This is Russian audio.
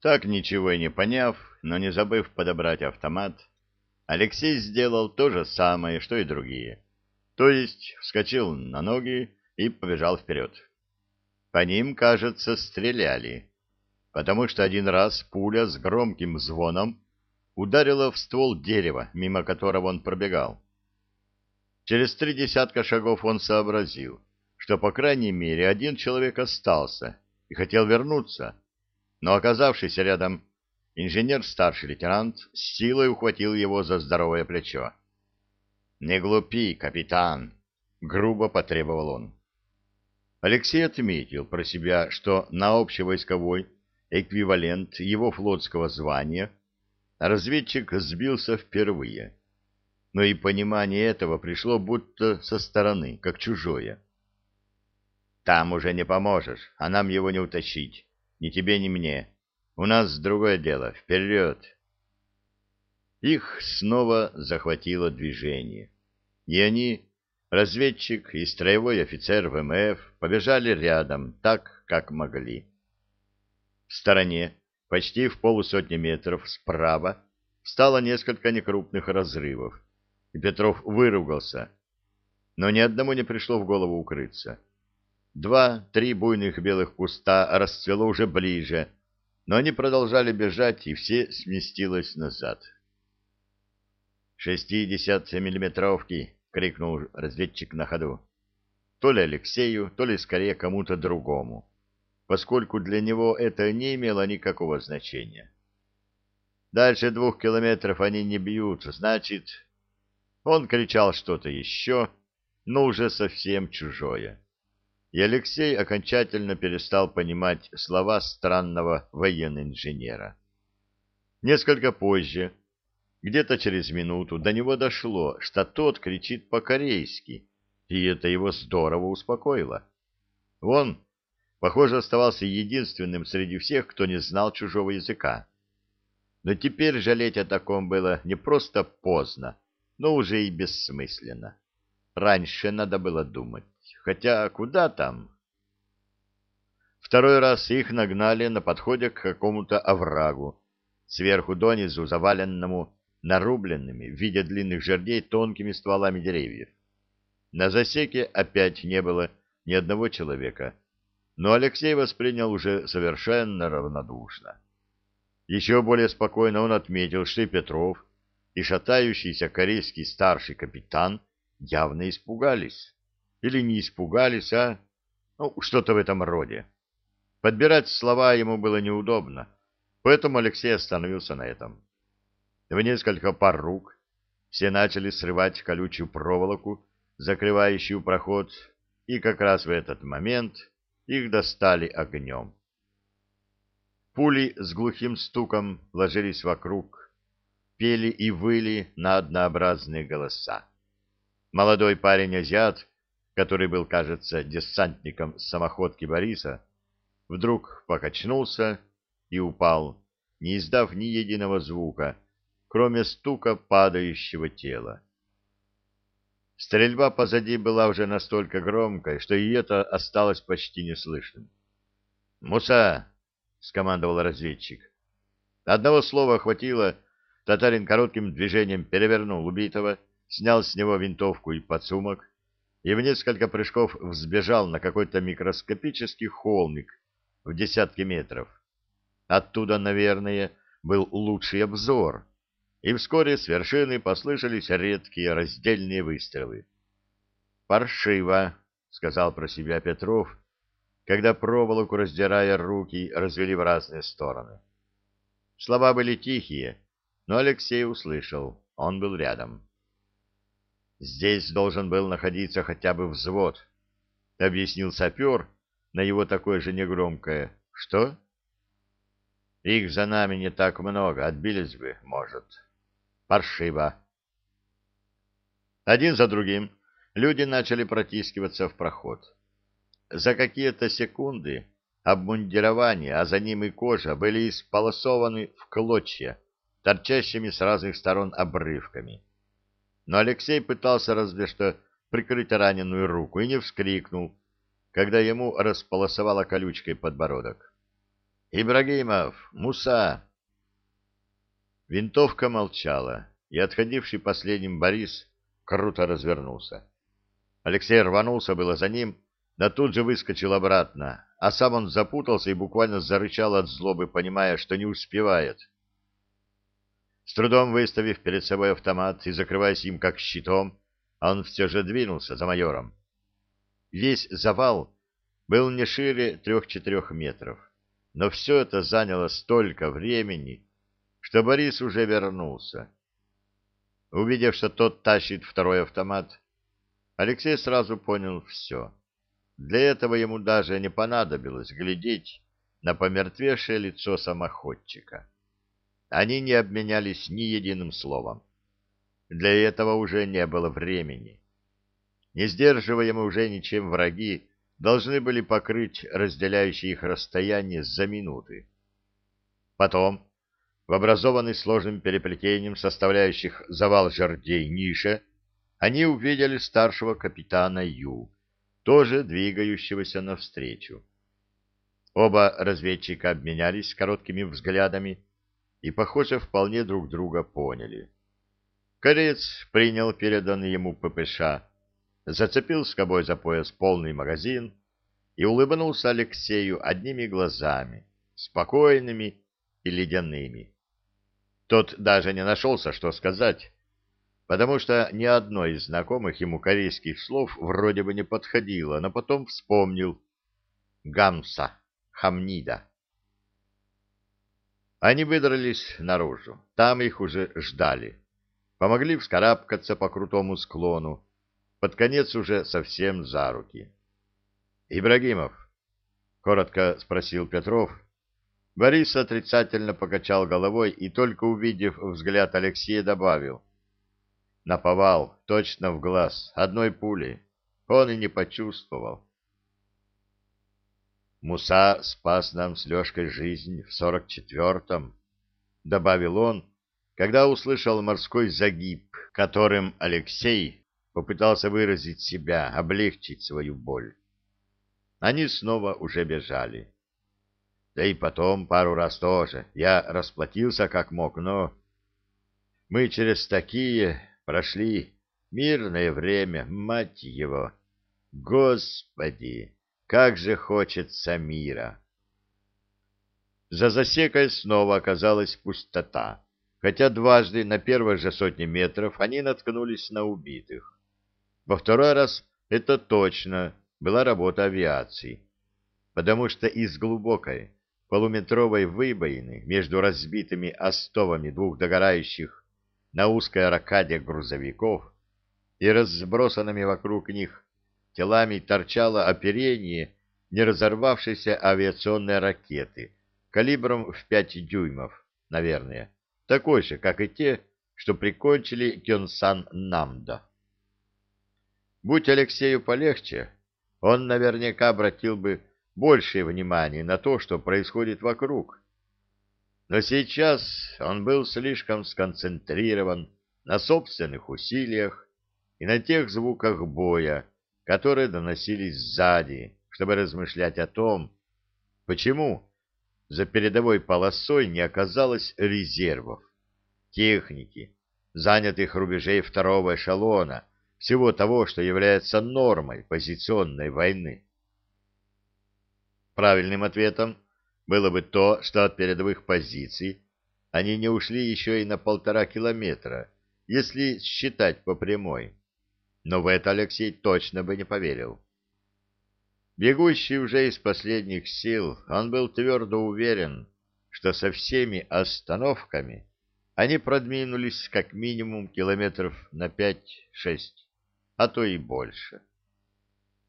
Так ничего и не поняв, но не забыв подобрать автомат, Алексей сделал то же самое, что и другие. То есть вскочил на ноги и побежал вперед. По ним, кажется, стреляли, потому что один раз пуля с громким звоном ударила в ствол дерева, мимо которого он пробегал. Через три десятка шагов он сообразил, что, по крайней мере, один человек остался и хотел вернуться, но, оказавшийся рядом, инженер-старший лейтенант с силой ухватил его за здоровое плечо. «Не глупи, капитан!» — грубо потребовал он. Алексей отметил про себя, что на общевойсковой эквивалент его флотского звания разведчик сбился впервые. Но и понимание этого пришло будто со стороны, как чужое. «Там уже не поможешь, а нам его не утащить. Ни тебе, ни мне. У нас другое дело. Вперед!» Их снова захватило движение. И они, разведчик и строевой офицер ВМФ, побежали рядом, так, как могли. В стороне, почти в полусотни метров справа, стало несколько некрупных разрывов, и Петров выругался. Но ни одному не пришло в голову укрыться. Два-три буйных белых куста расцвело уже ближе, но они продолжали бежать, и все сместилось назад. «Шестидесятмиллиметровки!» — крикнул разведчик на ходу. То ли Алексею, то ли скорее кому-то другому, поскольку для него это не имело никакого значения. Дальше двух километров они не бьют, значит... Он кричал что-то еще, но уже совсем чужое и Алексей окончательно перестал понимать слова странного военно-инженера. Несколько позже, где-то через минуту, до него дошло, что тот кричит по-корейски, и это его здорово успокоило. Он, похоже, оставался единственным среди всех, кто не знал чужого языка. Но теперь жалеть о таком было не просто поздно, но уже и бессмысленно. Раньше надо было думать. Хотя куда там? Второй раз их нагнали на подходе к какому-то оврагу, сверху донизу заваленному нарубленными в виде длинных жердей тонкими стволами деревьев. На засеке опять не было ни одного человека, но Алексей воспринял уже совершенно равнодушно. Еще более спокойно он отметил, что Петров, и шатающийся корейский старший капитан явно испугались. Или не испугались, а... Ну, что-то в этом роде. Подбирать слова ему было неудобно, поэтому Алексей остановился на этом. В несколько пар рук все начали срывать колючую проволоку, закрывающую проход, и как раз в этот момент их достали огнем. Пули с глухим стуком ложились вокруг, пели и выли на однообразные голоса. Молодой парень-азиат который был, кажется, десантником самоходки Бориса, вдруг покачнулся и упал, не издав ни единого звука, кроме стука падающего тела. Стрельба позади была уже настолько громкой, что и это осталось почти неслышным. «Муса!» — скомандовал разведчик. Одного слова хватило, татарин коротким движением перевернул убитого, снял с него винтовку и подсумок, и в несколько прыжков взбежал на какой-то микроскопический холмик в десятки метров. Оттуда, наверное, был лучший обзор, и вскоре с вершины послышались редкие раздельные выстрелы. «Паршиво», — сказал про себя Петров, когда проволоку, раздирая руки, развели в разные стороны. Слова были тихие, но Алексей услышал, он был рядом. Здесь должен был находиться хотя бы взвод, — объяснил сапер на его такое же негромкое. — Что? — Их за нами не так много, отбились бы, может. Паршиво. Один за другим люди начали протискиваться в проход. За какие-то секунды обмундирование, а за ним и кожа были исполосованы в клочья, торчащими с разных сторон обрывками но Алексей пытался разве что прикрыть раненую руку и не вскрикнул, когда ему располосовала колючкой подбородок. Ибрагимов! Муса!» Винтовка молчала, и отходивший последним Борис круто развернулся. Алексей рванулся было за ним, но тут же выскочил обратно, а сам он запутался и буквально зарычал от злобы, понимая, что не успевает. С трудом выставив перед собой автомат и закрываясь им как щитом, он все же двинулся за майором. Весь завал был не шире трех-четырех метров, но все это заняло столько времени, что Борис уже вернулся. Увидев, что тот тащит второй автомат, Алексей сразу понял все. Для этого ему даже не понадобилось глядеть на помертвевшее лицо самоходчика. Они не обменялись ни единым словом. Для этого уже не было времени. Не сдерживаемые уже ничем враги должны были покрыть разделяющие их расстояние за минуты. Потом, в образованный сложным переплетением составляющих завал жердей нише, они увидели старшего капитана Ю, тоже двигающегося навстречу. Оба разведчика обменялись короткими взглядами и, похоже, вполне друг друга поняли. Корец принял переданный ему ППШ, зацепил скобой за пояс полный магазин и улыбнулся Алексею одними глазами, спокойными и ледяными. Тот даже не нашелся, что сказать, потому что ни одно из знакомых ему корейских слов вроде бы не подходило, но потом вспомнил «Гамса», «Хамнида». Они выдрались наружу, там их уже ждали. Помогли вскарабкаться по крутому склону, под конец уже совсем за руки. «Ибрагимов?» — коротко спросил Петров. Борис отрицательно покачал головой и, только увидев взгляд Алексея, добавил. «Наповал, точно в глаз, одной пули. Он и не почувствовал». «Муса спас нам с Лешкой жизнь в сорок четвертом», — добавил он, когда услышал морской загиб, которым Алексей попытался выразить себя, облегчить свою боль. Они снова уже бежали. Да и потом пару раз тоже. Я расплатился как мог, но... Мы через такие прошли мирное время, мать его. Господи, как же хочется мира! За засекой снова оказалась пустота, хотя дважды на первой же сотне метров они наткнулись на убитых. Во второй раз это точно была работа авиации, потому что из глубокой полуметровой выбоины между разбитыми остовами двух догорающих на узкой ракаде грузовиков и разбросанными вокруг них телами торчало оперение не разорвавшейся авиационной ракеты калибром в 5 дюймов, наверное, такой же, как и те, что прикончили Кёнсан Намда. Будь Алексею полегче, он наверняка обратил бы большее внимание на то, что происходит вокруг. Но сейчас он был слишком сконцентрирован на собственных усилиях и на тех звуках боя, которые доносились сзади, чтобы размышлять о том, почему за передовой полосой не оказалось резервов, техники, занятых рубежей второго эшелона, всего того, что является нормой позиционной войны. Правильным ответом было бы то, что от передовых позиций они не ушли еще и на полтора километра, если считать по прямой. Но в это Алексей точно бы не поверил. Бегущий уже из последних сил, он был твердо уверен, что со всеми остановками они продвинулись как минимум километров на пять-шесть а то и больше.